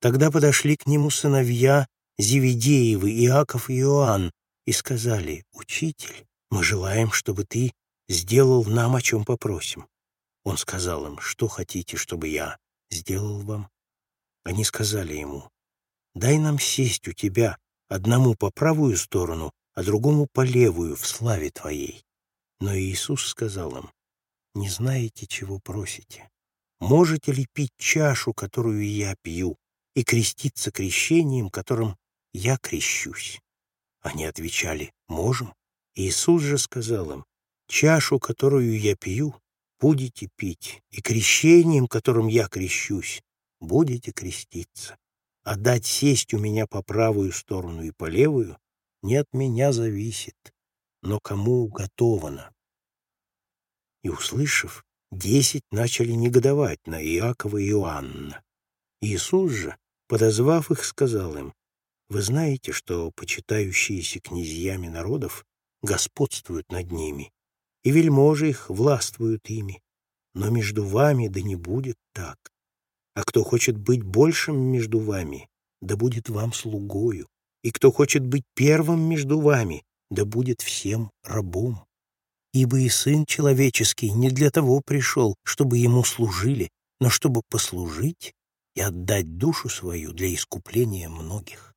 Тогда подошли к нему сыновья Зеведеевы, Иаков и Иоанн, и сказали, «Учитель, мы желаем, чтобы ты сделал нам, о чем попросим». Он сказал им, «Что хотите, чтобы я сделал вам?» Они сказали ему, «Дай нам сесть у тебя, одному по правую сторону, а другому по левую, в славе твоей». Но Иисус сказал им, «Не знаете, чего просите. Можете ли пить чашу, которую я пью, и креститься крещением, которым я крещусь?» Они отвечали, «Можем». Иисус же сказал им, «Чашу, которую я пью, будете пить, и крещением, которым я крещусь, будете креститься. А дать сесть у меня по правую сторону и по левую не от меня зависит, но кому уготовано». И, услышав, десять начали негодовать на Иакова и Иоанна. Иисус же, подозвав их, сказал им, «Вы знаете, что почитающиеся князьями народов господствуют над ними, и вельможи их властвуют ими, но между вами да не будет так. А кто хочет быть большим между вами, да будет вам слугою, и кто хочет быть первым между вами, да будет всем рабом. Ибо и Сын Человеческий не для того пришел, чтобы Ему служили, но чтобы послужить и отдать душу свою для искупления многих.